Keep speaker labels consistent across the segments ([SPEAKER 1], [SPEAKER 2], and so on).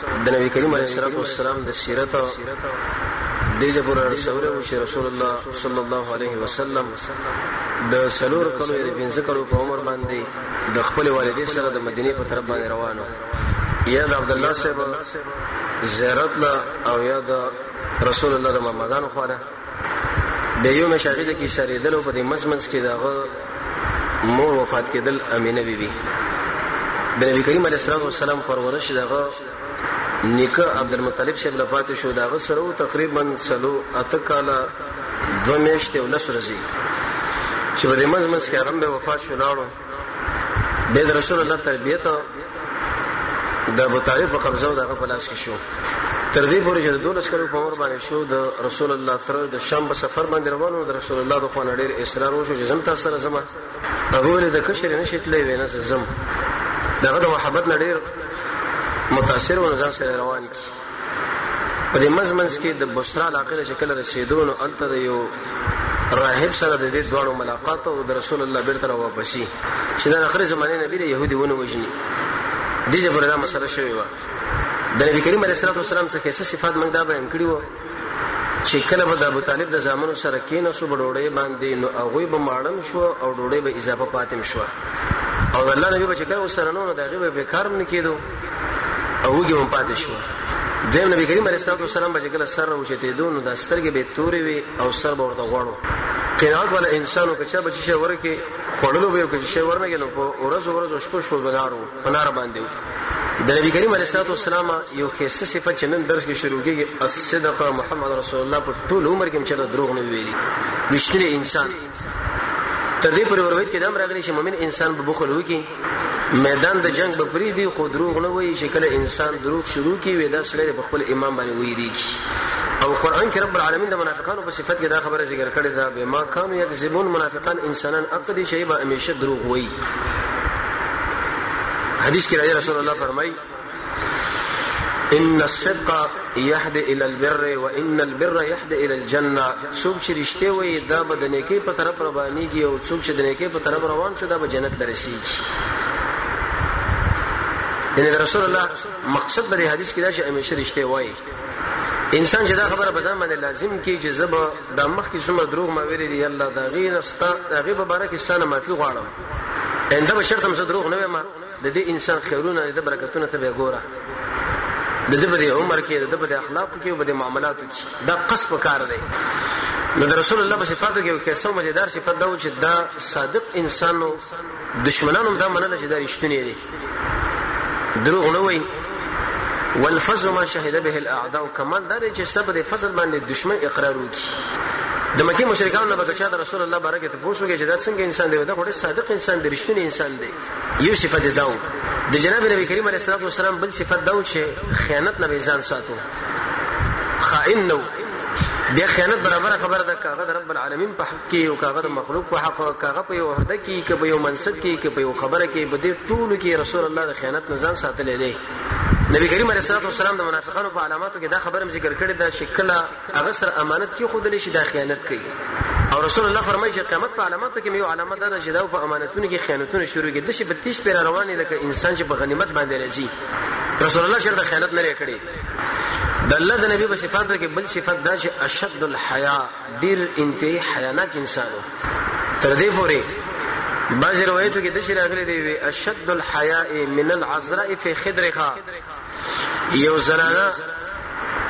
[SPEAKER 1] د نبی کریم علیه الصلاه والسلام د سیرت د جبر رسول او شي رسول الله صلی الله علیه وسلم د سلور کلو یې بنځه کلو په عمر باندې د خپل والدې سره د مدینه په طرف باندې روانو یا د عبد الله صاحب زیارت لا او یا د رسول الله د مامګانو خواله د یو مشاغزه کې سریدل او په دې مزمنس کې دغه مور وفات کېدل امینه بیبي بی. د نبی کریم علیه الصلاه والسلام پرورش دغه نیکه عبدالمطلب صاحب لپاره شو دغه سره تقریبا سلو اتکاله دوه میاشتې ولس ورځي چې په دې مزمنس کې هغه وفات شو لاړو به د رسول الله تربیت د ابو طالب په قبضه او دغه پلاس کې شو تر دې پورې چې د دولس کلو په عمر باندې شو د رسول الله تر د شام په سفر باندې روان و د رسول الله د خو نړیر اصرار وشو چې زم تاسو سره زما هغه ولې د کشر نه شتلې وینه زم دغه د محبت نړیر متاثر و نظر سره روان کی په دې منځ منځ کې د بصرا علاقې ته چې کله رسېدو نو هلته د یو راهب سره د دې دواړو ملاقات او د رسول الله بیرته را واپسي چې د آخري زمانې نبی د یهودي ونه وژني دې جبر دا مسله شوې وه د نبی کریم علیه الصلاه والسلام څخه کیسه صفات موږ دا بیان کړی وو چې کله به د ابو طالب د زامنو سره کینو سو بډوړې باندې نو هغه به ماړن شو او ډوړې به اضافه پاتم شو او الله نبی به چې کله وسره نو دغه به کارم نکیدو او هغه هم پاتې شو دیم نبی کریم علیه الصلاه والسلام به کله سر اوچته دو نو د سترګې به تورې وي او سر به ورته غوړو قناعت ولا انسانو کچا بچی شي ورکه خړلو به کچا شي ورنګ نو په ورځ ورځ شپه شپه بنارو بنار باندې د نبی کریم علیه الصلاه والسلام یو خصه صفه چې نن درس کې شروع کیږي الصدق محمد رسول الله په ټول عمر کې چې دروغ نه ویلي وشتري انسان تر دې پورې ورویت کې دا راغلی چې مؤمن انسان به بخل وکي میدان د جنگ به پری دی خو دروغ نه وایي چې کله انسان دروغ شروع کی وي دا سړی په خپل امام باندې ویریږي او قران کې رب العالمین د منافقانو په صفت کې دا خبره ذکر کړې ده به ما کانو یکذبون منافقان انسانان عقدي شی به همیشه دروغ وایي حدیث کې راځي رسول الله فرمایي ان الصدق يهدي الى البر وان البر يهدي الى الجنه څوک چې رښتیا وایي دا به د نیکی په طرف روانيږي او څوک چې د نیکی په طرف روان شو دا به جنت لرسیږي یعنی رسول الله مقصد به د حدیث کې دا چې همیشه رښتیا وایي انسان چې دا خبره په ځان باندې لازم کی چې زب د مخ کې څومره دروغ ما ویلي دی الله دا غي نستا دا غي مبارک سنه معافي غواړم انده بشرتم زه دروغ نه ویم د دې انسان خیرونه د برکتونه ته به ګوره د دې په عمر کې د دې په اخلاق کې او په معاملاتو کې دا قصب کار دی نو د رسول الله په صفاتو کې یو کیسه مزیدار صفت دا و چې دا صادق انسانو دشمنانو دا مننه چې دا رښتونی دی دروغ نه وایي والفضل ما شهد به الاعداء کمال دا چې سبب د فضل باندې دشمن اقرار وکړي د مکه مشرکان نه بچا د رسول الله بارکه ته پوښتنه چې دا څنګه انسان دی دا خوري صادق انسان دی رښتینی انسان دی یو صفت دا و د جناب نبی کریم علیه الصلاه والسلام بل صفت دا و چې خیانت نه ځان ساتو خائن نو بیا خیانت برابر خبره ده کاغه رب العالمین په حق کې او کاغه مخلوق په حق کاغه په یو عہده کې کې په یو منصب کې کې په یو خبره کې بده ټول کې رسول الله د خیانت نه ځان ساتلې دی نبی کریم علیه الصلاه والسلام د منافقانو په علاماتو کې دا خبره ذکر کړې ده چې کله هغه سره امانت کې خودلې شي دا خیانت کوي او رسول الله فرمایي چې قیامت په علاماتو کې یو علامه ده چې دا په امانتونو کې خیانتونه شروع کېږي د شي په تیش پر روانې لکه انسان چې په غنیمت باندې راځي رسول الله شرط خیانت نه کړی د الله د نبی په صفاتو کې بل صفات دا چې اشد الحیا ډیر انتهایی حیاناک انسان تر دې پورې بعض روایتو کې د شي راغلي دی اشد الحیاء من العذراء فی خدرها یو زنانه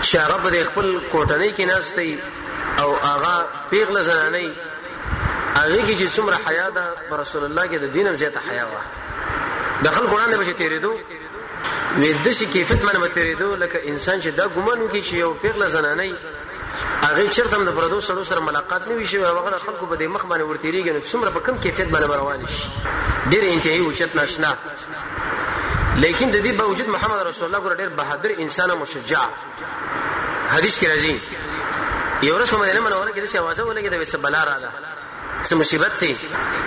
[SPEAKER 1] چې هغه په خپل کوټنۍ کې ناشته او هغه پیغله زنانه هغه کې چې څومره حیا ده رسول الله کې د دینم زیاته حیا وه د خلکو وړاندې به تیرېدو وې د شي کیفیت باندې به تیرېدو لکه انسان چې دا ګمان وکړي چې یو پیغله زنانه هغه چرته د پردو سره سره ملاقات نه وشي هغه خلکو به د مخ باندې ورتيريږي نو څومره په کم کیفیت باندې روان شي ډېر انتهایی اوچت ناشنا لیکن د دې باوجود محمد رسول الله ګور ډیر بهادر انسان او مشجاع حدیث کې راځي یو ورځ په مدینه منوره کې د شوازه ولګي د وسه بلا رااله څه مصیبت دی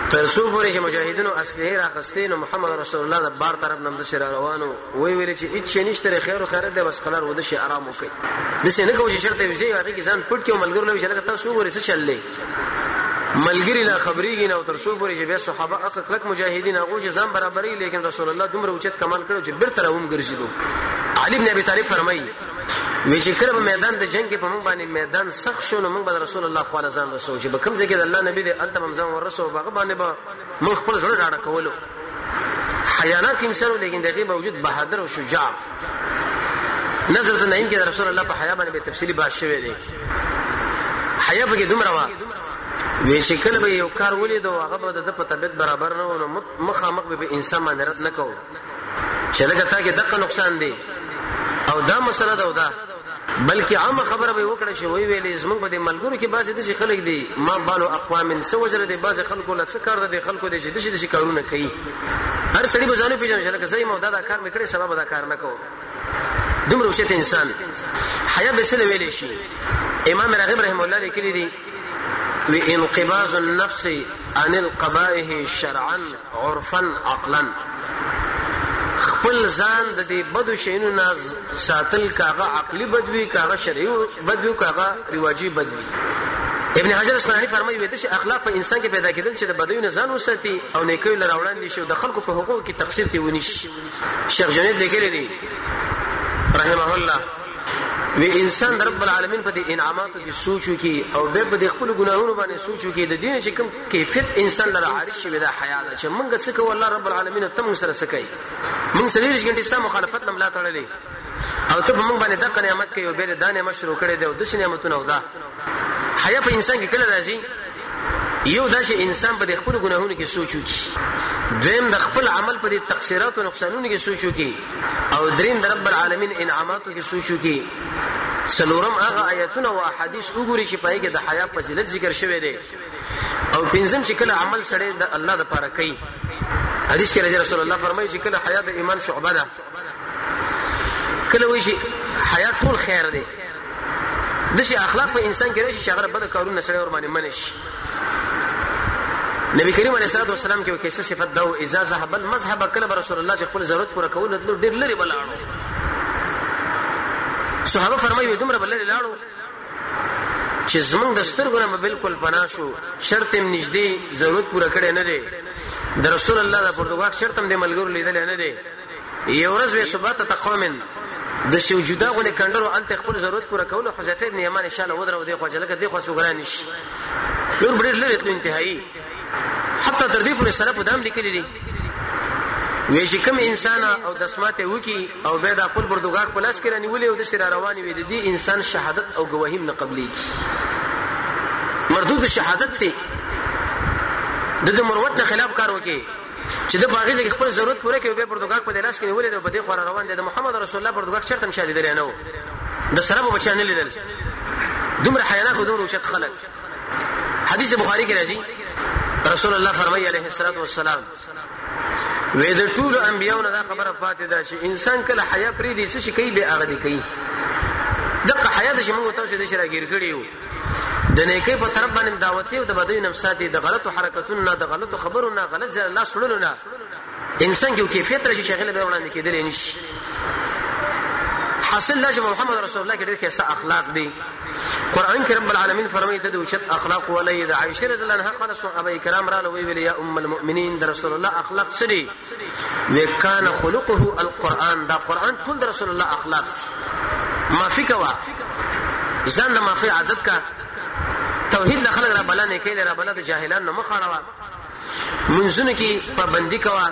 [SPEAKER 1] تر څو پورې چې مجاهدینو اصله راخستین او محمد رسول الله د بار طرف نم د سر روانو وی ویل چې هیڅ نشته خیر او خیرت دی بس قلار ود شي آرام وکړي د سینې کوم چې شرط ویزه هغه کې ځان پټ کې ملګرو لوي چې لکه تاسو وګورئ څه چللې ملګری لا خبرېږي نه او تر څو پورې چې بیا صحابه اخ کلک مجاهدین هغه چې ځان برابرې لیکن رسول الله دومره اوچت کمال کړو چې بیرته راوم ګرځیدو علي بن ابي طالب فرمایي وی چې کله په میدان د جنگ کې په مونږ باندې میدان سخت شو نو مونږ به رسول الله صلی الله علیه وسلم چې بکم ځکه د الله نبی د التمم ځان ورسو هغه باندې به مونږ خپل ځړ راړه کولو حیاناک انسان لیکن دغه باوجود بهادر او شجاع نظر د نعیم کې رسول الله په حیا باندې به تفصیلی باش شوی دی حیا به دومره وا وی شکل به یو کار ولید او هغه به د په طبیعت برابر نه ونه مخامخ به انسان باندې رد نکاو چې لکه تا کې دغه نقصان دی او دا مسله دا او دا بلکې عامه خبره به وکړه چې وی ویلې زمونږ په دې ملګرو کې بعضې داسې خلک دي ما بالو اقوام څه وجره دي بعضې خلکو له څه کار ده د خلکو دی چې داسې داسې کارونه کوي هر سړي به ځانو پېژنم چې لکه زه یم او دا دا کار مې کړی سبا به دا کار نه کوم دومره اوچت انسان حیا به څه له ویلی شي امام راغب رحم الله لیکلی دی وانقباض النفس عن القبائه شرعا عرفاً عقلاً خپل ځان د دې بدو شینو نه ساتل کاغه عقلی بدوي کاغه شرعي بدوي کاغه رواجی بدوي ابن حجر اسقلانی فرمایي ویته چې اخلاق په انسان کې پیدا کېدل چې د بدوی نه ځان وساتي او نیکوي لر وړاندې شي او د خلکو په حقوقو کې تقصیر ته ونی شي شیخ جنید لیکلی دی رحمه الله وی انسان د رب العالمین په دې انعاماتو کې سوچو کې او به په خپل ګناهونو باندې سوچو کې د دین چې کوم کیفیت انسان لره عارض شوی دا حیا ده چې مونږ څه کوو الله رب العالمین ته مونږ سره څه کوي مونږ سړي رښګنټي ستا مخالفت نه ملا تړلې او ته په مونږ باندې دغه نعمت کوي او بیره دا نعمت شروع کړي دی او د نعمتونه او دا حیا په انسان کې کله راځي یو دا چې انسان په خپل ګناهونو کې سوچ وکړي دویم د خپل عمل په تقصیرات او نقصانونو کې سوچ وکړي او دریم د رب العالمین انعاماتو کې سوچ وکړي سلورم هغه آیتونه او احادیث وګوري چې پای کې د حیا فضیلت ذکر شوی دی او پنځم چې کله عمل سره د الله د پاره کوي حدیث کې رضی رسول الله فرمایي چې کله حیا د ایمان شعبه ده کله وی شي حیا ټول خیر دی د شي اخلاق په انسان کې راشي شغره بد کارونه سره ور باندې منش نبی کریم علیه الصلاه والسلام کې کیسه صفت دا او اذا ذهب المذهب کله رسول الله چې خپل ضرورت پوره کول ډیر لري بلاړو صحابه فرمایي دومره بلل لاړو چې زمونږ د سترګو نه بالکل پناه شو شرط هم نږدې ضرورت پوره کړی نه دی د رسول الله د پردوګاک شرط هم د ملګرو لیدل نه دی یو ورځ وې صبح ته تقومن د شو جدا غونې کندرو انت خپل ضرورت پوره کول حذیفه ابن یمان ان شاء الله ودرو دی خو جلګه دی خو سګرانش نور بډیر لري تل انتهایی حتی تر دې پورې سلف دام لیکلي دي وی چې کوم انسان او دسماته وکی او به د خپل بردوګاک په لاس کې رانیولې او د سر رواني وي د دې انسان شهادت او گواهی نه قبليږي مردود شهادت ته د دې مروت نه خلاف کار وکي چې د باغی ځکه خپل ضرورت پوره کوي به بردوګاک په لاس کې نیولې او په دې خور روان دي د محمد رسول الله بردوګاک چرته مشاهده لري نه د سره په بچا نه لیدل دومره حیانات او دومره چت خلک حدیث بخاری کې راځي رسول الله فرمایي عليه الصلاه والسلام وې د ټول انبیانو دا خبره پاتې ده چې انسان کله حیا پرې دي چې کوي به هغه دي کوي دغه حیا د شمو تاسو د شراګیر کړی یو د نیکه په طرف باندې دعوت او د بدوی نفساتي د غلطو حرکتونو نه د غلطو خبرو نه غلط ځای الله سړلو نه انسان کې یو کیفیت راشي چې هغه له بیا وړاندې کېدلی نه شي حاصل دا چې محمد رسول الله کې ډېر ښایسته اخلاق دي قرآن کې رب العالمین فرمایي ته د اوچت اخلاق ولې د عایشې رضی الله عنها قال صحابه کرام راله وی ویل یا ام المؤمنین د رسول الله اخلاق څه دي وکانه خلقه القرآن دا قرآن ټول د رسول الله اخلاق دي معافي کوه ځان د معافي عادت کا توحید له خلک را بلنه کوي را بلنه د جاهلان نه مخاړه منځونو کې پابندي کوه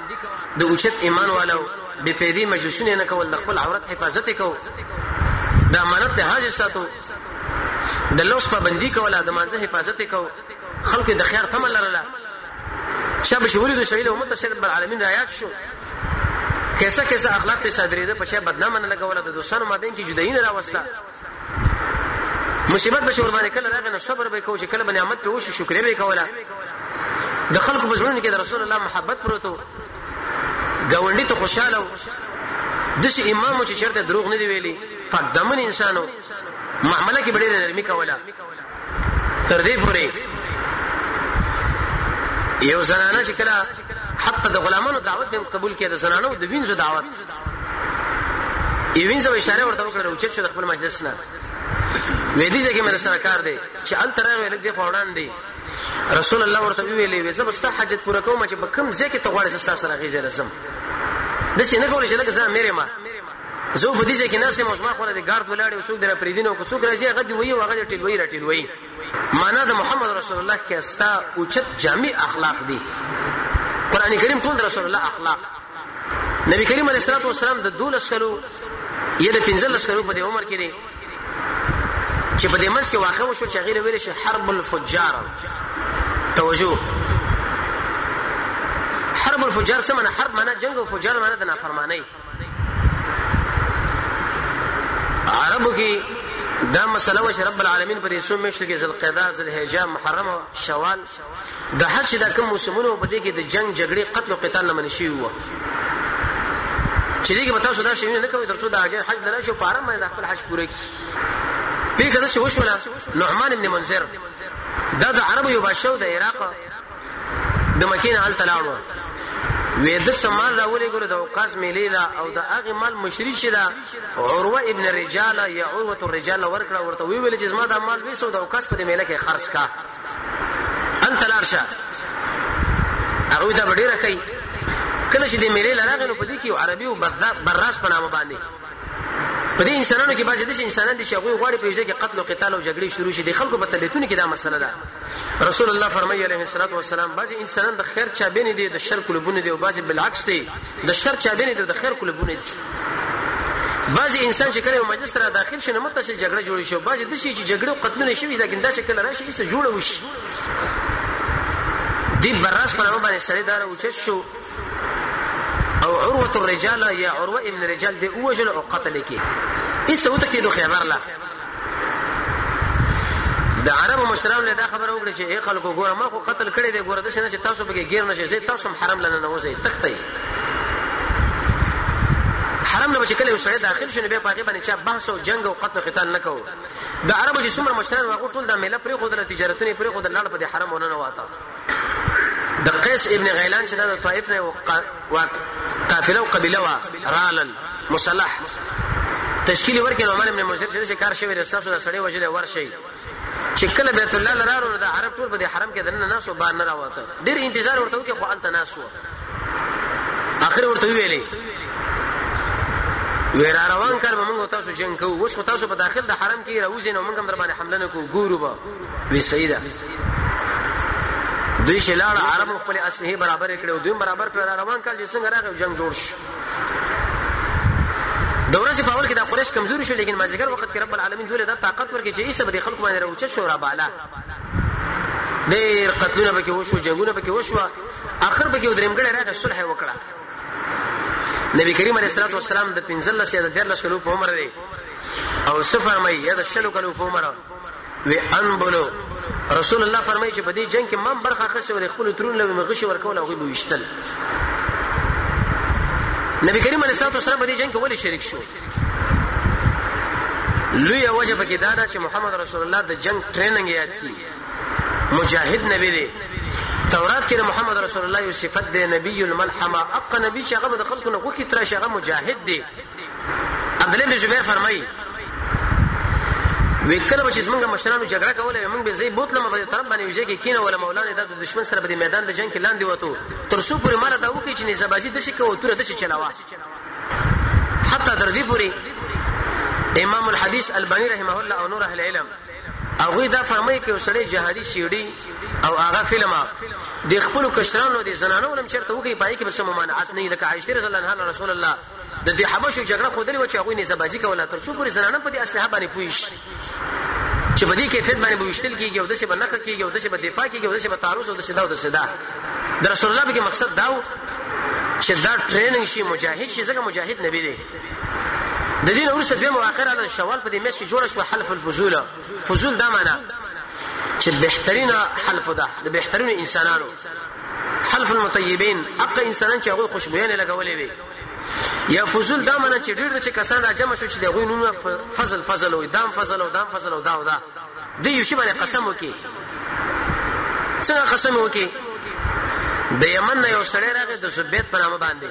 [SPEAKER 1] د اوچت ایمان والو بې پیدې مجلسونه نه کول د خپل عورت حفاظت کو د امانت ته حاضر ساتو د لوس پابندي کوله د مانزه حفاظت کو خلکو د خیر تمه لرله شابه شوري د شړلې امت سره بر عالمین رايات شو کیسه کیسه اخلاق ته صادرې ده په شی بدنامه نه لګوله د دوستانو مابین کې جدایي نه راوسته مصیبت بشور باندې کله راغی نو صبر به کوو چې کله باندې نعمت په وشو شکر به کوله د خلکو په ژوند کې د رسول الله محبت پروتو گاونډي ته خوشاله و دش امام چې چرته دروغ نه دی ویلي پاک دمن انسانو معاملې کې ډېر نرمي کوله تر دې پورې یو زنانه چې کله حتی د غلامانو دعوت به قبول کړي د زنانو د وینځو دعوت ایوینز او اشاره ورته وکړه او چپ شو د خپل مجلس نه وېدی ځکه مې سره کار دی چې ان تر هغه لګ دی خوړان دی رسول الله ورته ویلې وې زه بس ته حاجت پوره کوم چې بکم ځکه ته غواړې ستا سره غیځه لازم د څه نه کولې چې لکه زه مېره ما زه په دې ځکه نه سم اوس ما خو د ګارد ولاړې او څوک در پریدین او څوک راځي هغه دی وی او هغه ټیلوي را ټیلوي معنا د محمد رسول الله کې استا اوچت جامع اخلاق دي قران کریم ټول رسول الله اخلاق نبی کریم علیه الصلاه والسلام د 12 کلو یا د 15 کلو په عمر کې دی چې په دې منځ کې واقع وشو چې غیر ویل شي حرب الفجار توجه حرب الفجار څه معنی حرب معنی جنگ او فجار معنی د نافرمانی عربو کې دا مسله وش رب العالمین په دې څو میاشتو کې ذل قعده ذل حجه محرم شوال د حج د کوم موسمونو په دې کې د جنگ جګړې قتل او قتال نه منشي وو چې دې کې به تاسو دا شي نه کوي ترڅو د اجر حج نه شو پاره مې د خپل حج پوره کی پیګه د شوشولا نعمان ابن منذر دا د عربو یو بادشاہ د عراق د مکې نه هلته لاړو وې د سمان راولې ګره د اوقاس ملي لا او د هغه مال مشری شي دا عروه ابن رجال یا عروه الرجال ورکړه ورته وی ویل چې زما د مال وې سو د اوقاس په ملي کې خرج کا ان تلارشه هغه دا ډیره کوي کله چې د ملي لراغنو په دې کې عربي او براس په نامه باندې په دې انسانانو کې بعضې داسې انسانان دي چې هغوی غواړي په یو ځای کې قتل او قتال او جګړې شروع شي د خلکو په طبیعتونو کې دا مسله ده رسول الله فرمایي علیه الصلات والسلام بعضې انسانان د خیر چابېنې دي د شر کلبونه دي او بعضې بالعکس دي د شر چابېنې دي د خیر کلبونه دي بعضی انسان چې کله مجلس را داخل شي نو مت څه جګړه جوړ شي بعضی د شي چې جګړه او قتلونه شي لیکن دا چې کله راشي څه جوړ وشي دی براس په نامه باندې سړی دار اوچت شو او عروه الرجال یا عروه ابن رجال دی اوجل او قتل کی ایسه وتکتی دو خیبر لا د عربو مشرانو له دا خبره وکړه چې اے خلکو ګوره ما خو قتل کړی دی ګوره د شنه چې تاسو بګی غیر نشئ زه تاسو حرم لنه نه وځي تختی حرم نه چې کله یو سړی داخل شونه به پاګې باندې چې بحث او جنگ او قتل قتال نه کوو د عربو چې څومره مشران واغو ټول د مله پرې خو د تجارتونه پرې خو د لاړ په حرم ونه نه واته د قیس ابن غیلان چې د طائف نه و قافله او قبيله وا رالل مصلح تشکیل ورکړي عمر ابن مزر چې کار شوی رساسو د سړی وجله ورشي چې کله بیت الله لرارو د عرب ټول په حرم کې دنه ناسو بار نه راوته ډیر انتظار ورته وکړي خو الته ناسو اخر ورته ویلې ویرا روان کړ موږ تاسو جنگ کوو اوس تاسو په داخل د حرم کې راوځي نو موږ هم در باندې حمله نه کوو ګورو به وی سیدا دوی چې لاړ عربو خپل اسلحه برابر کړې او دوی برابر کړ روان کال چې څنګه راغی جنگ جوړ شو د ورځې په اول کې د قریش کمزوري شو لیکن مازیګر وخت کې رب العالمین دوی له طاقت ورکړي چې ایسه به خلکو باندې راوچ شو را بالا ډېر قتلونه پکې وشو جنگونه پکې وشو اخر پکې درېمګړې راغی صلح وکړه نبی کریم علیه الصلاه والسلام د 15 یا د 13 کلو په عمر دی او صفر مې یا د 10 کلو په عمر وی ان بلو رسول الله فرمایي چې په دې جنگ کې مم برخه خسته ور خپل ترون لوي مغشي ورکول او به وشتل نبی کریم علیه الصلاه والسلام په دې جنگ کې ولې شریک شو لوی وجه پکې دا ده چې محمد رسول الله د جنگ ټریننګ یاد کی مجاهد نبی دی تورات کې محمد رسول الله یو صفت دی نبی الملحمه اق نبی چې هغه د خلکو نه غوښتي تر شي هغه مجاهد دی عبدالله بن زبیر فرمایي وی کله به چې زمونږ مشرانو جګړه کوله مونږ به زی بوتلم په طرف باندې ویځه کې کینه ولا مولانا د دشمن سره په میدان د جنگ کې لاندې وته تر څو پورې مال دا وکړي چې نزبازي د شي کوو تر د شي چلاوا حتی تر دې پورې امام الحديث الباني رحمه الله او نور اهل علم هغه دا فرمایي کې وسړي جهادي شیړي او هغه فلم د خپل کشرانو د زنانو لم چرته وګي پای کې بس ممانعت نه لکه عائشه رضی الله عنها رسول الله د دې حبشو جګړه خو دلې و چې هغوی نه زبازي کوله تر څو پورې زنانه په دې اسلحه باندې پوي شي چې په دې کیفیت باندې به وشتل کیږي او د څه بنخه کیږي او د څه به دفاع کیږي او د څه به تعرض او د څه دا او د څه دا د رسول الله به مقصد دا و چې دا ټریننګ شي مجاهد شي ځکه مجاهد نبی دی د دین ورسره دوه مؤخره شوال په دې میش کې جوړ شو حلف الفضول فضول دا معنا چې بهترینه حلف ده د بهترینو انسانانو حلف المطیبین اقا انسانان چې هغه خوشبوینه لګولې وي یا فضول دا منه چې ډېر چې کسان راجم شو چې د غوی نوم فضل فضل وي دام فضل او دام فضل او دا او دا د یو شی باندې قسم وکي څنګه قسم وکي د یمن نه یو سړی راغی د زبید په نامه باندې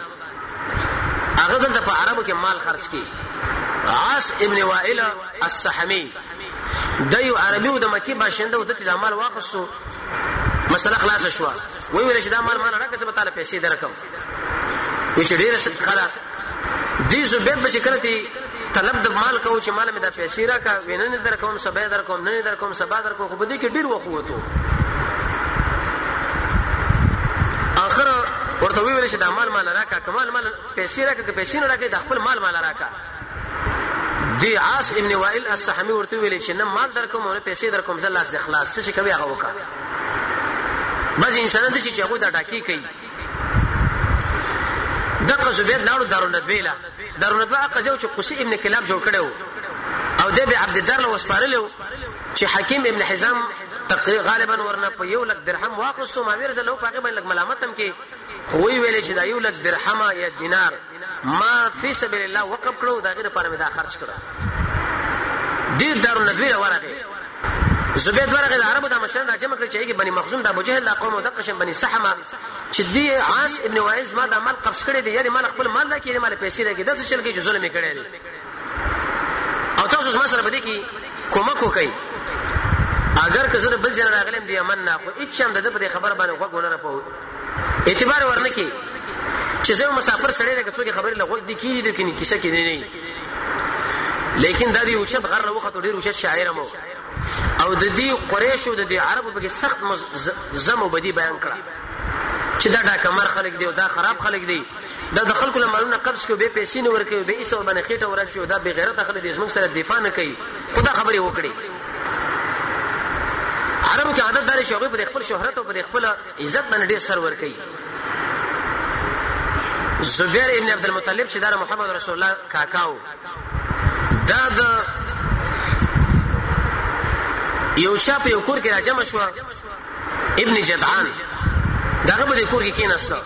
[SPEAKER 1] هغه دلته په عربو کې مال خرج کی عاص ابن وائل السحمی د یو عربي او د مکی باشنده او د مال واخصو مسله خلاص شو وی ویل چې دا مال مان راکې به تعالی پیسې درکم وی چې ډیر څه کړه دې زبیر بچ کړه طلب د مال کو چې مال مې دا پیسې راکا ویننه در کوم سبا در کوم نه در کوم سبا در کوم خو بده کې ډیر وخوتو اخر ورته ویل چې دا مال مال راکا کمال مال پیسې راکا که پیسې نه راکا د خپل مال مال راکا دی عاص ابن وائل السحمی ورته ویل چې نه مال در کوم نه پیسې در کوم زلاس د اخلاص څه کوي هغه وکا بس انسان د شي چې هغه دا ټاکی کوي دغه زبیر لاړو دارالندوی له دارالندوی هغه ځای چې قصي ابن کلاب جوړ کړو او د به عبد الدار له وسپارلو چې حکیم ابن حزام تقریر غالبا ورنه په یو لک درهم واخصو ماویر زلو په هغه باندې ملامت هم کې خو وی ویلې چې دا یو لک درهم یا دینار ما فی سبیل الله وقف کړو دا غیر پر مې دا خرج کړو دې دار الندوی را ورغه زبید ورغه د عربو د مشران راځي مکه چې هیګ بنی مخزوم د ابو جهل د قوم د قشم بنی سحمه چې دی عاص ابن وائز ما د مال قبض کړی دی یعنی مال خپل مال نه کړي مال پیسې راګي د څه چل کې ظلم کړی دی او تاسو ما سره بده کې کومک وکړي اگر که زه بل ځای راغلم دی یمن نه خو هیڅ هم د دې خبر باندې غوږ ونه راپو اعتبار ورنه کی چې زه مسافر سره ده که څوک خبرې لغوږ دی کی دي کني کیسه کې نه نه لیکن دا دی او چې غره وخت ډیر او چې شاعر مو او د دې قریشو د دې عربو په سخت زم او بدی بیان کړه چې دا دا کمر خلک دی او دا خراب خلک دی دا د خلکو له مالونه قبض کوي به پیسې نه ورکوي به ایسو باندې خېټه ورک شي دا به غیرت خلک دې زموږ سره دفاع نه کوي خدا خبرې وکړي عربو کې عادت دار شوغي په خپل شهرت او په خپل عزت باندې ډیر سر ور کوي زبیر ابن عبد المطلب چې دا محمد رسول الله کاکاو دا د یو شا په یو کور کې راجم شو ابن جدعان داغه به کور کې کیناسته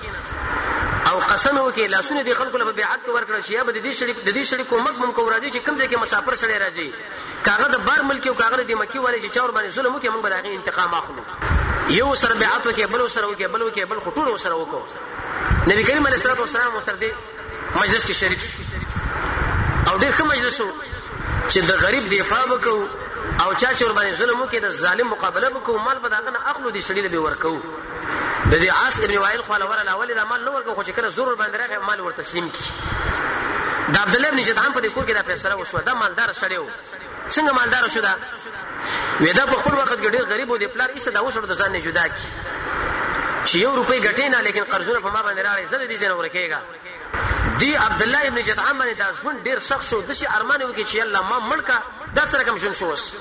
[SPEAKER 1] او قسم وکي لاسونه دي خلکو له بیعت کې ورکړل چې یا به دې شړي د دې شړي کومک مونږ کو راځي چې کوم ځای کې مسافر سره راځي کاغه د بار ملک او کاغه د مکی والي چې چور باندې ظلم وکي مونږ به دغه انتقام اخلو یو سره بیعت وکي بل سره وکي بل وکي بل خټور سره وکو نبی کریم علیه الصلاه والسلام سره دې مجلس کې شریک او ډېر ښه مجلس وو چې د غریب دفاع وکاو او چا چې ور باندې ظلم وکړي د ظالم مقابله وکاو مال به داغه نه اخلو دي سړي له ورکو د دې عاص ابن وائل خو لور الاول دا مال نه ورکو خو چې کله زور باندې راغی مال ورته سیم کی د عبد الله بن جدعان په دې کور کې دا فیصله وشو دا مالدار سړی وو څنګه مالدار شو دا وې دا په خپل وخت کې ډېر غریب و دی پلار ایسه دا وشړو د ځان نه جدا کی چې یو روپۍ ګټې نه لیکن قرضونه په ما باندې راړې زه دې ځنه ورکېګا دی عبد الله ابن جدعان باندې دا ژوند ډېر سخت شو د شي ارمان وکړي چې الله ما مړکا دا سره کوم ژوند شو وس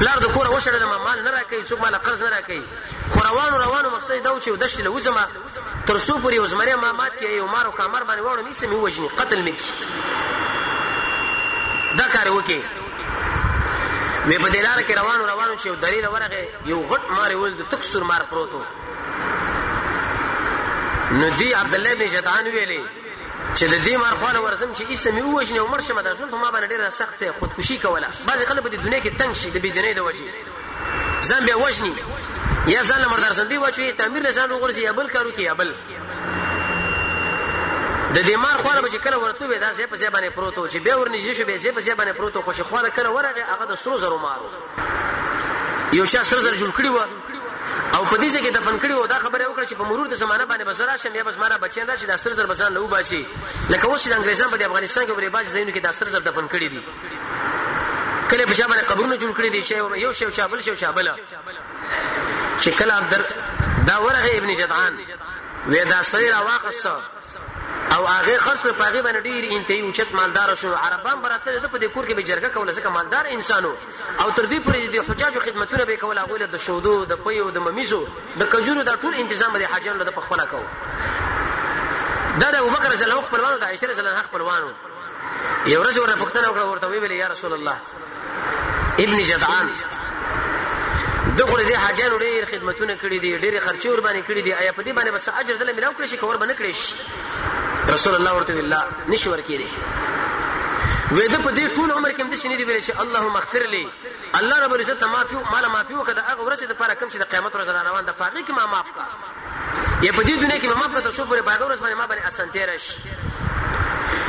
[SPEAKER 1] پلار د کور وشړل ما مال نه راکې څوک مال قرض نه راکې خو روانو روانو مقصد دا و چې د شله وزما تر څو پورې یو زمری ما مات کړي یو مار او کامر باندې واړو مې سمې ووژني قتل مې کړي دا کار وکړي وې په دې لار کې روانو روانو چې یو درې ورغه یو غټ مار ول د تک سور مار پروتو نو دی عبد الله بن جدعان ویلې چې د دې مار خوانه ورزم چې ایسه مې ووژني عمر شمه دا ژوند په ما باندې ډیره سخته خودکشي کوله بعضې خلک په دې دنیا کې تنګ شي د بې دینۍ د وجې ځان به وژني یا ځان له مردار زندي واچوي تعمیر له ځان وغورځي یا بل کارو کې یا بل د دې مار خواله به چې کله ورته وې دا زه په ځای باندې پروت و چې به ورنږدې شو به زه په ځای باندې پروت و خوشي خواله کله ورغه هغه د سترو زرو مارو یو شا سر زر جوړ کړی و او په دې ځکه دفن کړی و دا خبره وکړه چې په مرور د زمانه باندې بسرا شم یا بس مارا بچین راشي د ستر زر بسان له وباسي لکه اوس چې د انګریزان په افغانستان کې ورې باج زینو کې د ستر زر دفن کړی دي کله په چا باندې قبرونه جوړ کړی دي چې یو شی او چا بل شی او چا بل چې کله عبد دا ورغه ابن جدعان وې دا سړی را واقصه او هغه خرڅ په پاغي باندې ډیر انتهي اوچت مالدار شو عربان براته د په دې کور کې به جرګه کوله ځکه مالدار انسانو او تر دې پورې د حجاجو خدمتونه به کوله هغه له شودو د پيو د ممیزو د کجورو د ټول تنظیم به حاجیانو د پخپله کوو دا د ابوبکر رضی الله خپلوانو د عائشه رضی الله خپلوانو یو ورځ ورنه پوښتنه وکړه ورته ویل یا رسول الله ابن جدعان دغه دې حاجانو ډېر خدمتونه کړې دي ډېر خرچي ور باندې کړې دي آیا په دې باندې بس اجر دل ملاو کړی شي کور باندې کړی شي رسول الله ورته ویل نشي ورکې دي وې د په دې ټول عمر کې مده شنې دی ویل چې اللهم اغفر لي الله رب العزت معافي مال معافي وکړه هغه ورسې د پاره کم چې د قیامت ورځ روان ده پاره کې ما معاف کا یا په دې دنیا کې ما په تاسو پورې باندې ورځ باندې ما باندې اسانتیا راشي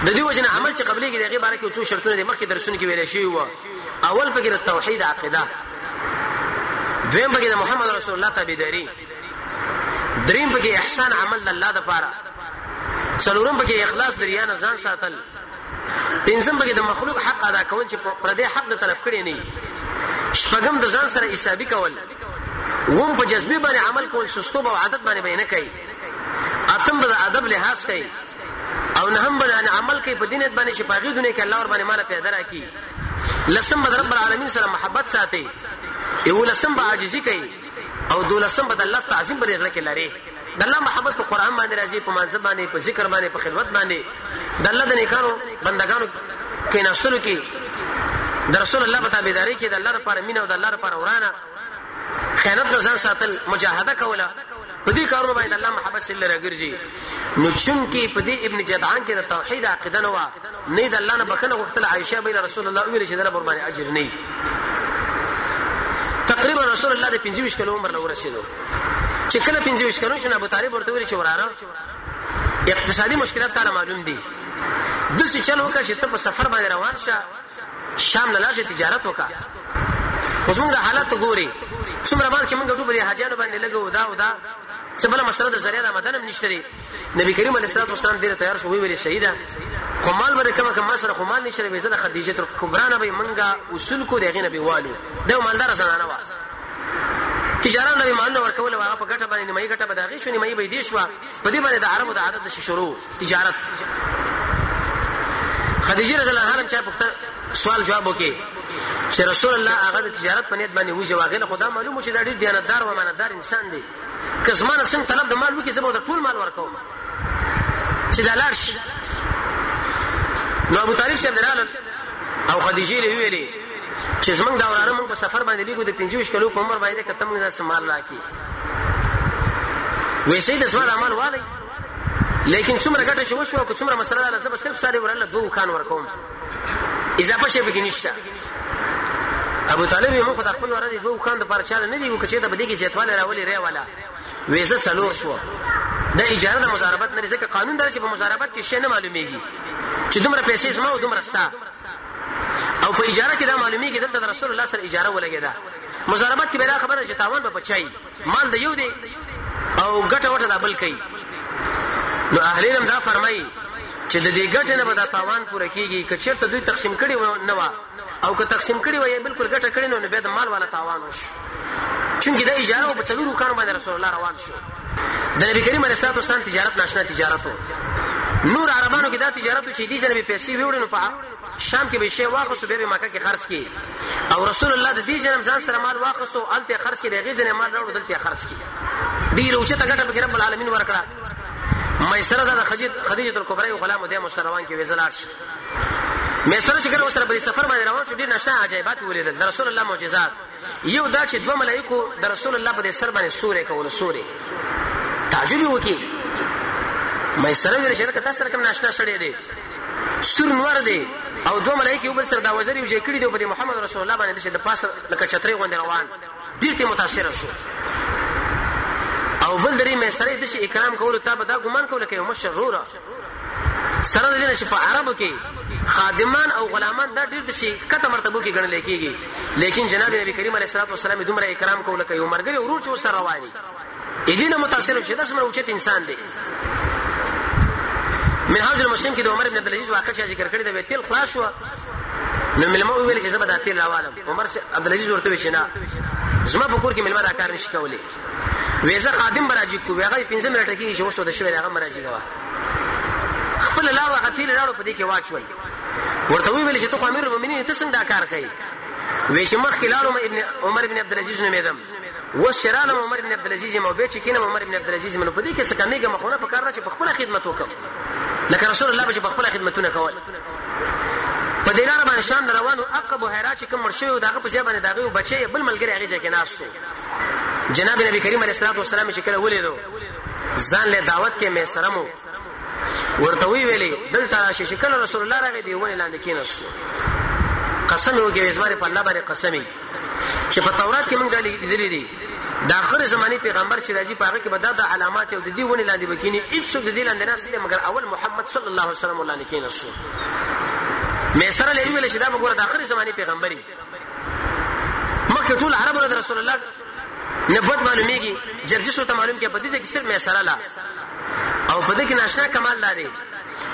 [SPEAKER 1] د دې وجنه عمل چې قبلې کې دغه باره کې څو شرطونه د مخکې درسونه کې ویل شوی و اول پکې د توحید عقیده دویم پکې د محمد رسول الله تابعداري دریم پکې احسان عمل د الله د پاره څلورم پکې اخلاص د ریا نه ځان ساتل پنځم پکې د مخلوق حق ادا کول چې پر دې حق د طرف کړی نه شپږم د ځان سره حسابي کول وم په جذبه باندې عمل کول سستو او عادت باندې به نه کوي اتم به ادب لحاظ کوي او نه هم باندې عمل کوي په دینت باندې چې پاغي دنیا کې الله ور باندې مال پیدا راکړي لسم به رب العالمین سره محبت ساتي یو لسم به عاجزي کوي او دولسم به الله تعظیم پر غره کې لري د الله محبت په قران باندې راځي په مانځ باندې په ذکر باندې په خدمت باندې د الله د نیکانو بندگانو کې نسلو کې د رسول الله په تابعداري کې د الله لپاره مینه او د الله لپاره ورانه خیانت نه ځان ساتل مجاهده کوله په دې کارونو باندې الله محبت سره راګرځي نو چون کې په دې ابن جدعان کې د توحید عقیده نه و نه د الله نه بخنه غوښتل عائشه بین رسول الله ویل چې دله قربان اجر نه تقریبا رسول الله د 25 کلو عمر له ورسېدو چې کله 25 کلن شو ابو طالب ورته ویل چې وراره اقتصادي مشکلات تعالی معلوم دي د څه چل وکړه چې ته په سفر باندې روان شه شام لاله چې تجارت وکړه اوس موږ حالت ګوري څومره مال چې موږ ټول په حاجانو باندې لګو دا او دا څه بل مسله د ذریعہ د مدنم نشته نبی کریم علیه الصلاه والسلام دې تیار شو ویل شهیدا خو مال به کوم کوم سره خو مال نشره به زنه خدیجه تر کبرا نه به منګه اصول کو دغه نبی والو دا مالدار زنانه وا تجاران نبی مال ور کول هغه په ګټه باندې نیمه ګټه به داغي شو نیمه به دې شو په دې باندې د عربو د عادت شروع تجارت خدیجه رضی الله عنها چا پختن سوال جواب وکي چې رسول الله هغه د تجارت په نیت باندې وځي واغله خدا معلومه چې دا ډیر دیانتدار و امانتدار انسان دی که زما نه څنګه طلب د مال وکړي زه به ورته ټول مال ورکوم چې دا لاړ شي نو ابو طالب صاحب درالل او خدیجې له ویلې چې زمونږ دا وراره مونږ په سفر باندې لیګو د 25 کلو په عمر باندې کته مونږ ځان مال راکې وې سید اسمال عمل والی لیکن څومره ګټه چې وشو او څومره مسله ده زه به صرف ساري ورله دوه کان ورکوم اضافه شي به نشته ابو طالب یې مخ د خپل ورځې دوه کان د پرچاله نه دی و کچې ته بده کې زیاتواله راولي ری والا ویزه سلور شو د اجاره د مزاربت نه ځکه قانون دا چې په مزاربت کې شی نه معلومیږي چې دومره پیسې زما او دومره ستا او په اجاره کې دا معلومیږي دلته رسول الله سره اجاره ولګیدا مزاربت کې به دا خبره چې تاوان به بچای مال د یو دی او ګټه وټه د بل کوي نو اهل علم دا فرمایي چې د دې ګټه نه به دا تاوان پوره کیږي که چیرته دوی تقسیم کړي و نه وا او که تقسیم کړي وای بالکل ګټه کړي نو به د مال والا تاوان وشي چونکی دا اجاره او په څلورو کانو باندې رسول الله روان شو د نبی کریم علیه الصلاه والسلام تجارت ناشنا تجارت نور عربانو کې دا تجارت چې دي چې نبی پیسې ویوړې نو په شام کې به شی واخصو به مکه کې خرج کی او رسول الله د دې جنم ځان سره مال واخصو الته خرج کی دغه ځنه مال راوړل دلته خرج کی ډیر اوچه تګټه به رب العالمین ورکړه مې سره د خدیجه خدیجه الکبرى او غلام د مشروان کې وزلار شي مې سره چې کله وسره په سفر باندې روان شو ډیر نشته عجایبات ولیدل رسول الله معجزات یو دا چې دوه ملایکو د رسول الله په دې سر باندې سورې کول سورې تعجب وکي مې سره ویل چې دا سره کوم ناشنا سړی دی سور نور دی او دوه ملایکه یو بل سره دا وزري وجې کړی دی په محمد رسول الله باندې چې د پاسه لکه چترې غوندې روان ډیر ته متاثر شو او بل درې مې سره د شي اکرام کول ته به دا ګمان کول کوي مشروره سره د دې چې په عربو کې خادمان او غلامان دا ډېر د شي کته مرتبه کې ګڼل کېږي لیکن جناب نبی کریم علیه الصلاه والسلام دومره اکرام کوله کوي مرګري ورور چې سره رواني اې دې نه متاثر شي دا څومره اوچت انسان دی منهاج المسلم کې د عمر ابن عبد العزيز واقع چې ذکر کړی دا به تل خلاص شو نو ملما ویل چې زبر د تل راوالم عمر عبد العزيز ورته ویل چې نه زما په کور کې ملما دا کار نشي کولای ویزه خادم براجی کو هغه 15 منټه کې چې وسو د شوی هغه مراجی غوا خپل لاړو هغه تیل لاړو په دې کې واچول ورته ویل چې ته خو امیر المؤمنین ته څنګه دا کار کوي وې چې مخکې لاړو ابن عمر ابن عبد العزيز نه میدم وسرانه عمر ابن عبد العزيز مو به چې کینم عمر ابن عبد العزيز منو په دې کې څه کمیږي مخونه په کار نه چې په خپل خدمت وکم لکه رسول الله چې په خپل خدمتونه کول په دې لار باندې شام روانو عقب هرا چې کوم مرشي او دغه په ځای باندې دغه بچي بل ملګری هغه ځای کې ناستو جناب نبی کریم علیه الصلاه والسلام چې کله ولیدو ځان له دعوت کې مې سره مو ورته وی ویلې دلته راشي چې کله رسول الله راغی دی ونه لاندې کیناستو قسم یو کې زماره په الله باندې قسمی چې په تورات کې موږ لیدلې دي د اخر زماني پیغمبر چې راځي په هغه کې به دا د علامات او د دې ونې لاندې بکینی هیڅ د دې لاندې نه سره مګر اول محمد صلی الله علیه وسلم لاندې کیناستو مې سره لوي ویل چې دا به ګوره د اخر زماني پیغمبري مخکې ټول عرب ورته رسول الله نبوت معلومیږي جرجس ته معلوم کې په دې کې صرف مې سره لا او په دې کې ناشنا کمال لري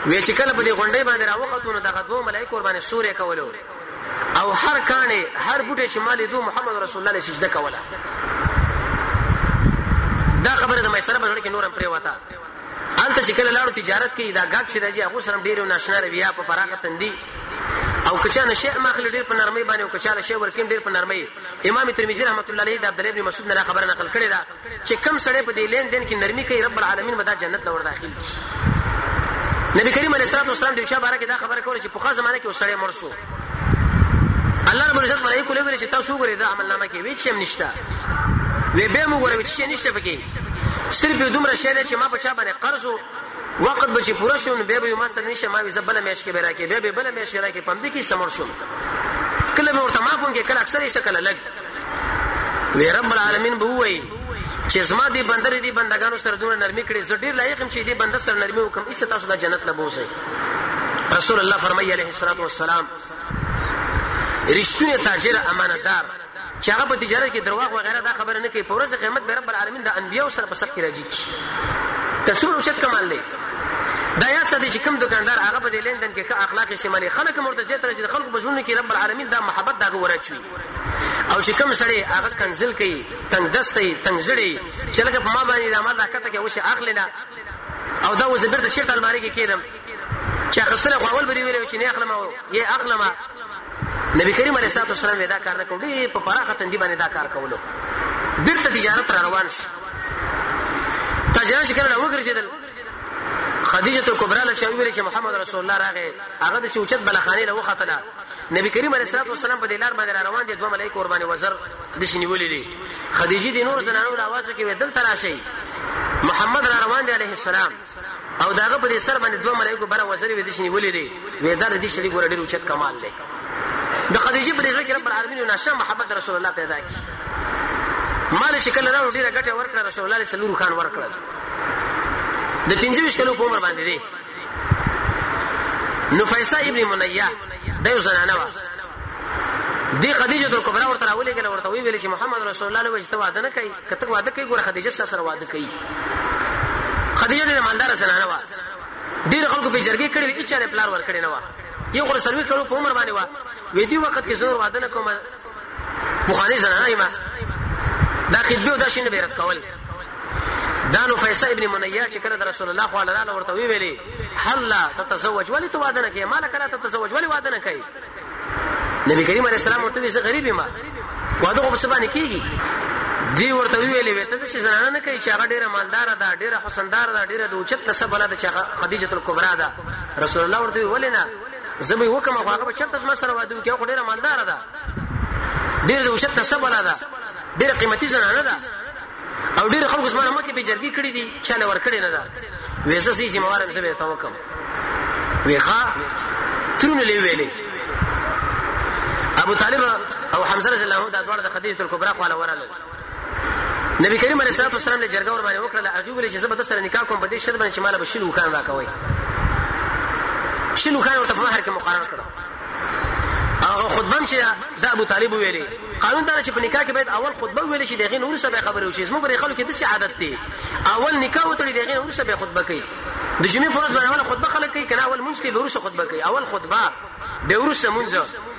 [SPEAKER 1] وی چې کله په دې غونډې باندې راوختونه دغه دوه ملایکو باندې سورې کولو او هر کانه هر بوټي چې مالې دوه محمد رسول الله سجده کوله دا خبره د مې سره په ځړ کې نورم پرې وتا هلته چې کله لاړو تجارت کوي دا ګاک چې راځي هغه سره هم ډېر ناشنا رویه په پراخه تندي او کچا نه شیخ ماخلی ډېر په نرمۍ باندې او کچا له شیخ ورکیم ډېر په نرمۍ امام ترمذی رحمت الله علیه د عبد الله بن مسعود نه خبره نقل کړې ده چې کم سړی په دې لین دین کې نرمي کوي رب العالمین به دا جنت لور داخل کی نبی کریم علیه الصلاه والسلام د چا بارکه دا خبره کوله چې په خاصه معنی کې وسړی مړ شو الله رب العزت ملائکه کولې ویل چې تاسو وګورئ دا عمل نامه کې وی چې نشته وی به مو ګورئ چې نشته پکې صرف دومره شی چې ما په چا باندې قرض وقت به چې پوره شون به به ماستر نشه ما وی زبل مېش کې به راکې به به بل مېش راکې پم دې کې سمور شو کله مې ورته ما کوم کې کله اکثر یې شکل لګ وی رب العالمین به وایي چې زما دې بنده دې بندګانو سره دومره نرمي کړې زه ډېر لایق یم چې دې بنده سره نرمي وکړم ایسه تاسو دا جنت له بوسئ رسول الله فرمایي علیه الصلاة والسلام رښتونی تاجر امانتدار چې هغه په تجارت کې درواغ وغیرہ دا خبره نه کوي په ورځ قیامت به رب العالمین د انبیو سره په سخت راځي تر څو روشت کمال دی دا یاد ساتي چې کوم دکاندار هغه په دې لیندن کې ښه اخلاق استعمالي خلک مرته زیات راځي خلکو بجونه کې رب العالمین دا محبت دا غوړه چوي او چې کوم سړی هغه کنزل کوي تنګ دسته یې تنګ زړی یې چې لکه په ما باندې دا مال راکته کې اوس یې اخلې نه او دا اوس بیرته چیرته الماري کې کینم چې اخستل خو اول بری ویل چې نه اخلم او یې اخلم نبی کریم علیه الصلاه والسلام دا کار نه کوو ډېر په پراخه تندي باندې دا کار کولو بیرته تجارت را روان شو تجارت چې کله وګرځیدل خدیجه الکبرا له چا ویل چې محمد رسول الله راغی هغه د چوچت بلخانه له وختله نبی کریم علیه الصلاه والسلام په دې لار باندې روان دي دوه ملایکه قرباني وزر د شنیولې دي خدیجه د نور زنانو له आवाज کې ودل تراشي محمد را روان دی علیه السلام او داغه په دې سر باندې دوه ملایکه بره وزر ودی شنیولې دي وېدار دي شری ګور ډیر اوچت کمال دی د خدیجه پر ځل کې رب العالمین نشه محمد رسول الله پیدا کی مال شکل راو ډیره ګټه ورکړه رسول الله صلی الله علیه وسلم خان ورکړه د 25 کلو په عمر باندې دی نفیسه ابن منیه د یو زنانه و دی خدیجه د کبرا ورته راولې غل ورته وی ویل چې محمد رسول الله له وجته واده نه کوي کته واده کوي ګوره خدیجه سره واده کوي خدیجه ډېر مالدار زنانه و ډېر خلکو په جرګې کړې وی چې پلار ور کړې نه و یو خو سروي کړو په عمر باندې و وې دی وخت کې زور واده نه کوم پخوانۍ زنانه یم دا خطبې او دا شین به رد کول دا نفیسه ابن منیه چې کله د رسول الله صلی الله علیه ورته ویلې هل لا تتزوج ولی تو واده نه کوي مال کله تتزوج ولی واده نه کوي نبی کریم علیه السلام ورته وی زه غریب یم واده خو په باندې کیږي دی ورته ویلې وی ته چې زنانه نه کوي چې هغه ډیره مالدار ده ډیره حسندار ده ډیره د اوچت نسب ولا ده چې خدیجه کلبرا ده رسول الله ورته ویل نه زه به وکم خو هغه چرته زما سره واده وکي خو ډیره مالدار ده ډیر د وشت سبلا ده ډیر قیمتي زنانه ده او ډیر خلکو زما مخکې به جرګي کړې دي چاله ور کړې نه ده وې زه سې ذمہ وارم زه به تا وکم وې ښا ترونه لې ویلې ابو طالب او حمزه رضی الله عنه د دوړ د خدیجه الکبرى خو له ورانه نبی کریم علیه الصلاه والسلام له جرګه ور باندې وکړه هغه ویل چې زه به د سره نکاح کوم په دې شرط باندې چې مال به شلو خان راکوي شلو خان ورته په مہر کې مقرر کړو هغه خطبه هم چې د ابو طالب ویلې قانون دا چې په نکاح کې باید اول خطبه ویل شي دغه نور سبه خبرې وشي زموږ پر خلکو کې د عادت دی اول نکاح وتړي دغه نور سبه خطبه کوي د جمعې پر ورځ باندې اول خطبه خلک کوي کنه اول منځ کې نور سبه خطبه کوي اول خطبه د وروسته مونږ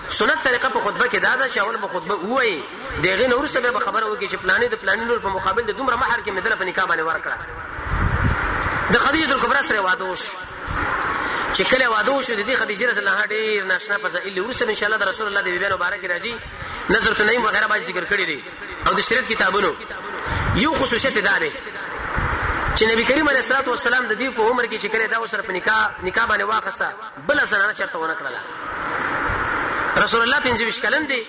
[SPEAKER 1] سنت طریقه په خطبه کې دا ده چې اول به خطبه وایي د غي نور سره به خبره وکړي چې پلانې د پلانې نور په مقابل د دومره مہر کې مدله په نکاح باندې ورکړه د خدیجه الکبرى سره واده وش چې کله واده وشو د دې خدیجه رضی الله ډیر ناشنا په ځای له ورسره ان شاء الله د رسول الله د بیبیانو مبارک راځي نظر تنعیم وغیرہ باندې ذکر کړی دی او د شریعت کتابونو یو خصوصیت دا دی چې نبی کریم علیه الصلاه والسلام د دې په عمر کې چې کله دا وسره په نکاح نکاح باندې واخسته بل زنانه چرته ونه کړله رسول الله 25 کلن دی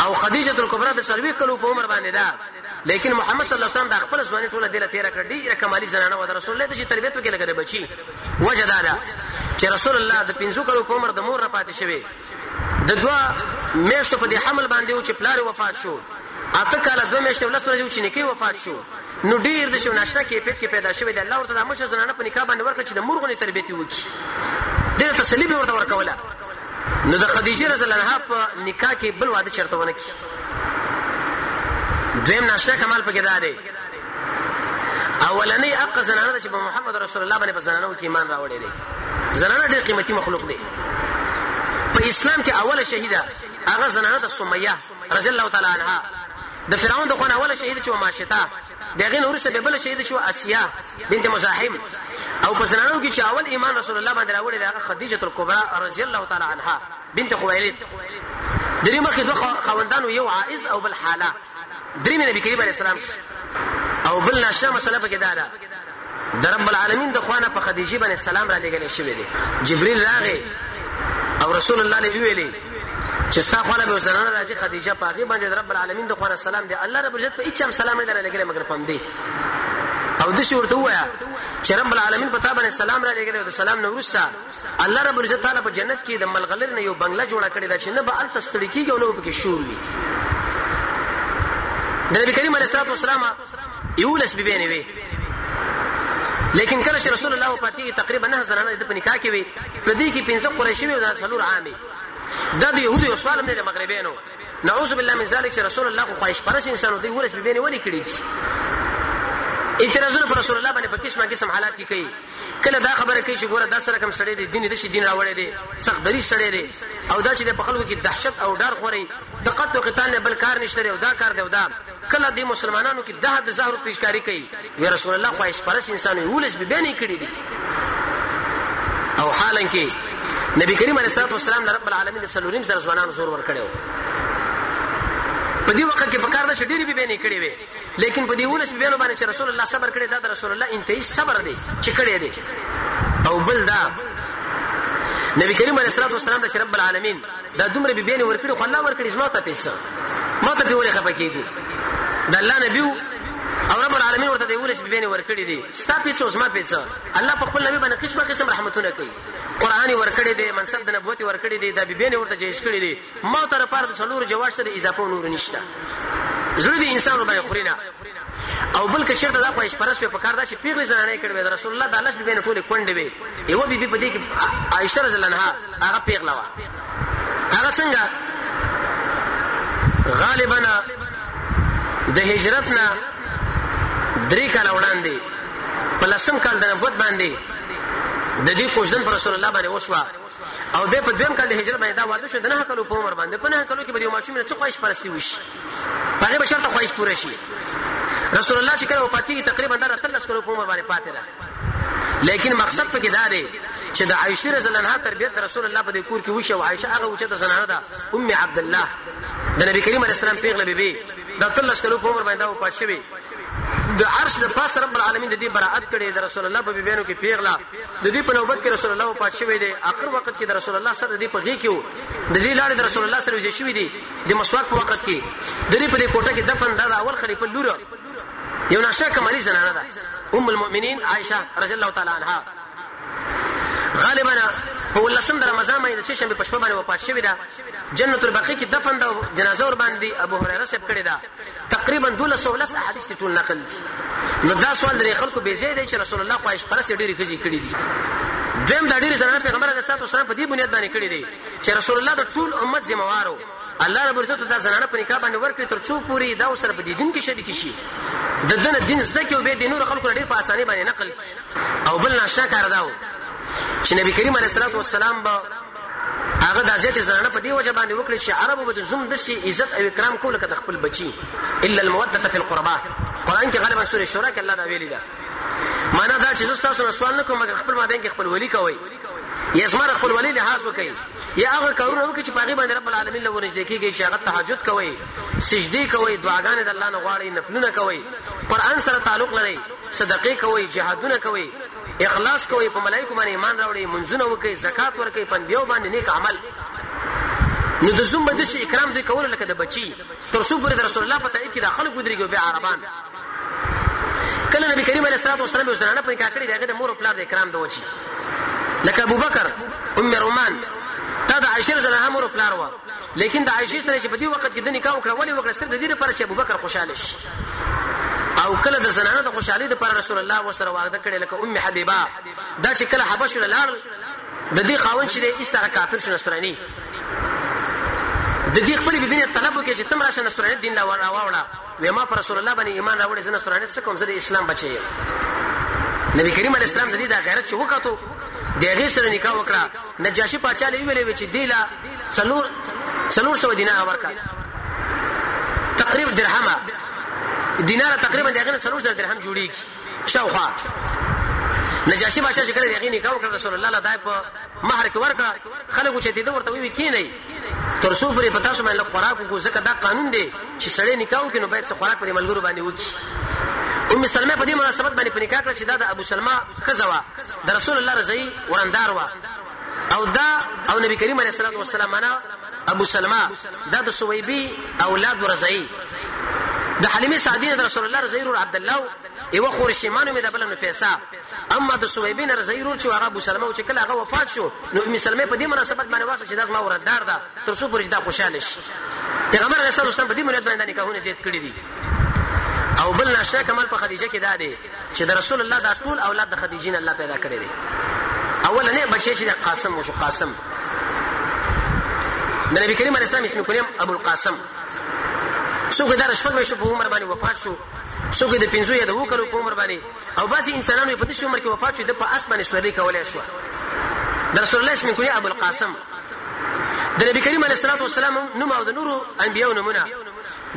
[SPEAKER 1] او خدیجه الکبرى د سلوي کلو په عمر باندې ده لیکن محمد صلی الله علیه وسلم د خپل ځواني ټوله دله تیر کړ ډیره کمالي زنانه و د رسول الله د تربیت وکړه لګره بچي وجه دا ده چې رسول الله د 50 کلو په عمر د مور نه پاتې شوی د دوه میاشتو په دې حمل باندې و چې پلار یې وفات شو اته کاله دوه میاشتې او لس ورځې و چې نیکه وفات شو نو ډېر د شو ناشنا کیفیت کې پیدا شوی دی الله ورته د مشر زنانه په نکاح باندې ورکړه چې د مور غونې تربیت یې وکړي ډېره تسلي به ورته ورکوله نو د خدیجې رضی الله عنها په نکاح کې بل واده چرته ونه کړي دویم ناشنا کمال پکې دا دی اولنې هغه زنانه ده چې په محمد رسول الله باندې په زنانو کې ایمان راوړی دی زنانه ډېر قیمتي مخلوق دی په اسلام کې اوله شهیده هغه زنانه ده سمیه رضی الله تعالی عنها د فرعون د خونه اوله شهید چې ماشتا دغه نور سره بل شهید چې اسیا بنت مزاحم او په زنانو کې چې اول ایمان رسول الله باندې راوړی دا خدیجه الکبرى رضی الله تعالی عنها بنت خویلد درې مخې دوه خوندانو یو عائز او بل حاله دریم نبی کریم علیه السلام شو او بل ناشنا مسله پکې دا ده د رب العالمین د خوانه په خدیجه باندې سلام را لېږل شوی دی جبرئیل راغی او رسول الله له ویلي چې ستا خو له زنانه راځي خدیجه پاغي باندې رب العالمین د خوانه سلام دی الله رب عزت په هیڅ هم سلام نه درلګل مګر پم دی او د شي ورته وایا چې رب العالمین په تا باندې سلام را لګل او د سلام نو ورسا الله رب العزت تعالی په جنت کې د ملغلر نه یو بنگله جوړه کړې ده چې نه به الته ستړي کیږي او نه به پکې شور وي د نبی کریم علیه الصلاه والسلام یو لس بیبینې وي لیکن کله چې رسول الله وفات کیږي تقریبا نه زنانه د پنیکا کې وي په دې کې پنځه قریشي وي او د څلور عامي دا د يهودي او سوال نه د مغربینو نعوذ بالله من ذلک چې رسول الله خو خواهش پرس انسانو دی ورس به نه ولي کړی دي اعتراضونه پر رسول الله باندې په قسمه قسم حالات کې کوي کله دا خبره کوي چې ګوره دا سره کم سړی دی دین دشي دین راوړی دی سخت دریش سړی دی او دا چې د پخلکو کې دهشت او ډار خوري د قتل او قتال نه بل کار نشته او دا کار دی او دا کله د مسلمانانو کې د حد زهر پیشکاری کوي یا رسول الله خواهش پرس انسان ولس به بنه کړی دی او حالا کې نبی کریم علیه الصلاه والسلام د رب العالمین د سلوریم سره ځوانان زور ور کړو په دې وخت کې په کار ده چې ډېری به بنه کړی وي لیکن په دې ولس بیانو باندې چې رسول الله صبر کړی دا د رسول الله انتهایی صبر دی چې کړی دی او بل دا نبی کریم علیه الصلاه والسلام د رب العالمین دا دومره به بیان ورکړي خو الله ورکړي زما ته پیسه ما ته پیولې خپه کیږي د الله نبی او رب العالمین ورته دی ولس بیان ورکړي دي ستا پیسه اوس ما پیسه الله په خپل نبی باندې قسمه قسم رحمتونه کوي قران ورکړي دي منصب د نبوت ورکړي دي دا بیان ورته جهش کړي دي ما ته لپاره د څلور جواز شته د اضافه نور نشته زړه دې انسان وبای خوري نه او بل کچر دا خو ایشپرس په کار دا چې پیغله زنانه کړې د رسول الله د الله بيبي نه ټوله کونډې وي یو بيبي په دې کې عائشه رضی الله عنها هغه پیغله وا هغه څنګه غالبا د هجرت نه درې کاله وړاندې په لسم کال د نبوت باندې د دې کوشدن پر رسول الله باندې وشوه او بیا په دویم کال د هجرت باندې دا واده شو د نه کلو په عمر باندې په نه کلو کې به یو ماشوم نه څه خواهش پرستی وشي هغه به شرط خواهش پوره شي رسول الله چې کله وفات کیږي تقریبا دا تلس کلو په عمر باندې پاتې ده لیکن مقصد پکې دا دی چې د عائشه رضی الله عنها تربیت رسول الله په دې کور کې وشو او عائشه هغه وچته زنانه ده ام عبد الله د نبی کریم علیه السلام پیغله بیبي د تلس کلو په عمر باندې وفات شوه د عرش د پاس رب العالمین د دې برائت کړي د رسول الله په بیانو کې پیغله د دوی په نوبت کې رسول الله وفات شوی دی اخر وخت کې د رسول الله سره د دې په غېږ کې وو د دې لاړې د رسول الله سره وزې شوي دي د مسواک په وخت کې د دې په دې کوټه کې دفن دا د اول خلیفه لور یو نشه کمالي زنانه ده ام المؤمنین عائشه رضی الله تعالی عنها غالبا په ولسم د رمضان باندې چې شنبه پښپا باندې وفات شوی دا جنت البقیع کې دفن دا جنازه ور باندې ابو هريره سب کړی دا تقریبا دولس او لس احادیث دې ټول نقل دي نو دا سوال درې خلکو بې ځای دی چې رسول الله خواهش پرستې ډېرې ښځې کړې دي دویم دا ډېرې زنانه پیغمبر علیه السلام والسلام په دې بنیاد باندې کړې دي چې رسول الله د ټول امت ذمه وار و الله رب عزت دا زنانه په نکاح باندې ورکړي تر څو پوری دا سره په دې دین کې شریک شي د دنه دین زده کې او به د نور خلکو ډېر په اساني باندې نقل او بل نشه کار داو چې نبی کریم علیه السلام به هغه دا زیاتې زنانه په دې وجه باندې وکړې چې عربو به د زوم داسې عزت او اکرام کو لکه د خپل بچي الا الموده فی القربا قرآن کې غالبا سورې شورا کې الله دا ویلي ده معنا دا چې زه ستاسو نه سوال نه کوم مګر خپل مابین کې خپل ولی کوئ یا زما خپل ولی لحاظ وکړئ یا هغه کارونه وکړي چې په هغې باندې رب العالمین له ورنږدې کېږي چې هغه تهجد کوئ سجدې کوئ دعاګانې د الله نه غواړئ نفلونه کوئ قرآن سره تعلق لرئ صدقې کوئ جهادونه کوئ اخلاص کوئ په ملائکو باندې ایمان راوړئ منځونه وکئ زکات ورکئ پنبیو باندې نیک عمل نو د زوم بده شي اکرام دوی کول لکه د بچي تر څو پورې د رسول الله په تایید کې د خلک ودرېږي بیا عربان کله نبی کریم علیه الصلاه والسلام یو زنانه په نکاح کړې د هغې د مور او پلار د اکرام د وچی لکه ابوبکر ام رومان دا د عشر زنانه مور او پلار وه لیکن د عائشه سره چې په دې وخت کې د نکاح وکړه ولې وکړه ستر د دې لپاره چې ابوبکر خوشاله شي او کله د زنانو د خوشحالي د پر رسول الله وسره وعده کړې لکه ام حبیبه دا چې کله حبش لاړ د دې خاون چې د ایسره کافر شو نصرانی د دې خپل بيدینه طلب وکړي چې تم راشه نصراني دین لا وراوړه وې ما پر رسول الله باندې ایمان راوړې زنه سترانه څه کوم زه د اسلام بچی یم نبی کریم علی السلام د دې د غیرت چې وکړو د هغه سره نکاح وکړه نجاشي پاچا لې ویلې چې دیلا څلور څلور سو دینار ورکړه تقریبا درهمه دینار تقریبا دغه څلور زره درهم جوړیږي شاوخوا نجاشي بادشاہ چې کله دغه نکاح وکړ رسول الله الله دای په مہر کې ورکړه خلکو چې دې ورته وی کینې تر څو پورې په تاسو باندې لږ خوراک وکړو ځکه دا قانون دی چې سړی نکاح وکړي نو باید څه خوراک په دې ملګرو باندې وکړي ام سلمه په دې مناسبت باندې په نکاح کړه چې دا د ابو سلمه ښځه وه د رسول الله رضایي وراندار وه او دا او نبی کریم علیه الصلاه والسلام انا ابو سلمہ دا د سویبی اولاد رضعی د حلیمه سعدیه د رسول الله رضی الله عبد الله یو خور شیمانو می د بل نفیسا اما د صبيح بن رضي ورور چې هغه ابو سلمه و چې کله هغه وفات شو نو ام سلمه په دې مناسبت باندې واسه چې دا زما وردار ده تر څو پرې دا خوشاله شي پیغمبر علیه السلام په دې مناسبت باندې نکاحونه زیات کړی دي او بل نشه کمال په خدیجه کې دا دی چې د رسول الله دا ټول اولاد د خدیجې نه الله پیدا کړی دی اول نه بچی چې د قاسم وشو قاسم د نبی کریم علیه السلام اسم کلیم ابو القاسم څوک د رشفت مې شو په عمر باندې وفات شو څوک د پنځو یا د وکړو په عمر باندې او بعضی انسانانو یې په داسې عمر کې وفات شو د په اس باندې سورلي کولای شو د رسول الله اسم کونی ابو القاسم د نبی کریم علیه الصلاه والسلام نوم او د نورو انبیو نمونه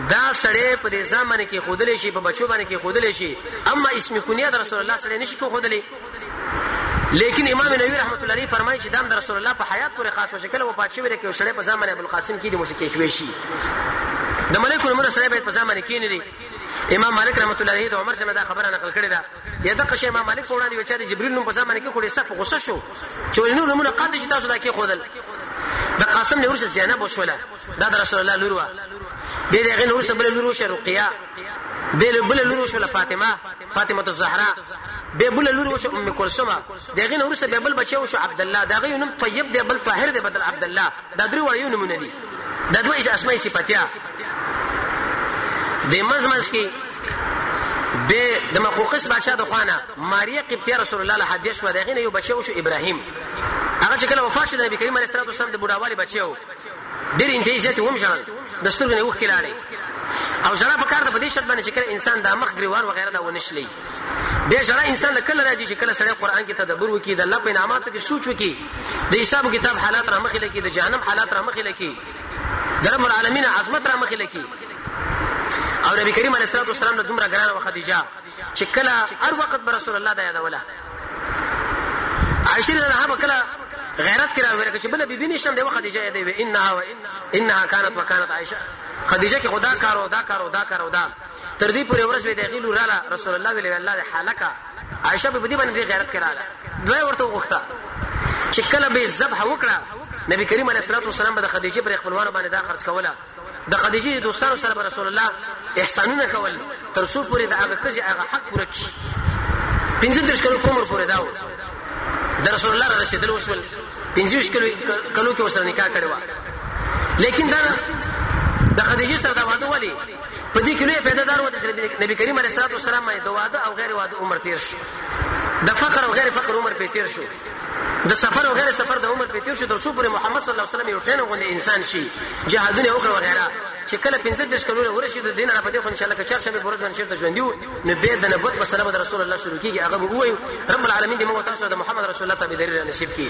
[SPEAKER 1] دا سړی په دې ځمانه کې خودلې شي په بچو باندې کې خودلې شي اما اسم کونی د رسول الله سره نشي کو خودلې لیکن امام نووي رحمت الله علیه فرمایي چې دا د رسول الله په حیات پورې خاص وشکل وفات شوی دی چې سړی په ځمانه ابو القاسم کې د موسیقي کوي شي د ملکو نمونه سره باید په ځمانه کې نه امام مالک رحمت الله علیه د عمر څخه دا خبره نقل کړې ده یا د قشه امام مالک په وړاندې وچار جبريل نوم په ځای باندې کې کړې صف غوسه شو چې نور نمونه قال چې تاسو دا کې خودل د قاسم له ورسره زینب وشوله دا د رسول الله لور و به دغه نور سره بل لور وشه رقیه به بل لور وشه فاطمه فاطمه الزهرا به بل لور وشه ام کلثوم دغه نور سره بل بچو شو عبد الله دغه نوم طیب دی بل طاهر دی بدل عبد الله دا درې وړ یو نمونه دي د دوی اسماء صفاتیا د مزمز کې د د مقوقس بادشاہ د خوانه ماریا قبطیه رسول الله له حدیث شو دغه یو بچو شو ابراهیم هغه چې کله وفات شو د نبی کریم علیه الصلاه والسلام د بډاوالي بچو ډیر انتهایی زیات هم ژړل د سترګو نه وښکلاړي او ژړا په کار د بدی شرط باندې چې کله انسان د مخ ګریوان وغیرہ دا ونشلی بې شرع انسان له کله راځي چې کله سړی قران کې تدبر وکړي د الله په انعاماتو کې سوچ وکړي د حساب کتاب حالات را مخې لکې د جهنم حالات را مخې لکې د رب العالمین عظمت را مخې لکې او نبی کریم علیه الصلاه والسلام د دومره ګران او خدیجه چې کله هر وخت بر رسول الله د یادوله عائشه رضی الله عنها کله غیرت کرا ورکه چې بل بیبي نشم دی خدیجه یې دی انها و انها كانت وكانت عائشه خدیجه کې خدا کارو دا کارو دا کارو دا تر دې پورې ورځ وې د غیلو رااله رسول الله ویل الله دې حالکا عائشه به دې باندې غیرت کړاله دوی ورته وغوښته چې کله به ذبح وکړه نبی کریم علیه الصلاه والسلام به خدیجه پر خپلوانو باندې دا خرج کوله د خدیجه دوستانو سره رسول الله احسانونه کول تر څو پورې د هغه کزي هغه حق پوره کړي پنځه درش کلو عمر پورې داو د رسول الله را رسیدل وشول پنځه کلو کلو کې وسره نکاح کړو لیکن دا د خدیجه سره دا واده ولې په دې کې لوی فایده دار وته چې نبی کریم علیه الصلاه والسلام باندې د واده او غیر واده عمر تیر شو د فقر او غیر فقر عمر په تیر شو د سفر او غیر سفر د عمر په تیر شو تر څو پر محمد صلی الله علیه وسلم یو ټین غوندې انسان شي جهادونه وکړه وغیرہ چې کله 15 کلونه ورشي د دین را پدې خو ان شاء الله که چرشه به برز باندې چیرته ژوند یو نو به د نبوت مسله رسول الله شروع کیږي هغه به وایي رب العالمین دې موږ تاسو د محمد رسول الله تابعداري نصیب کړي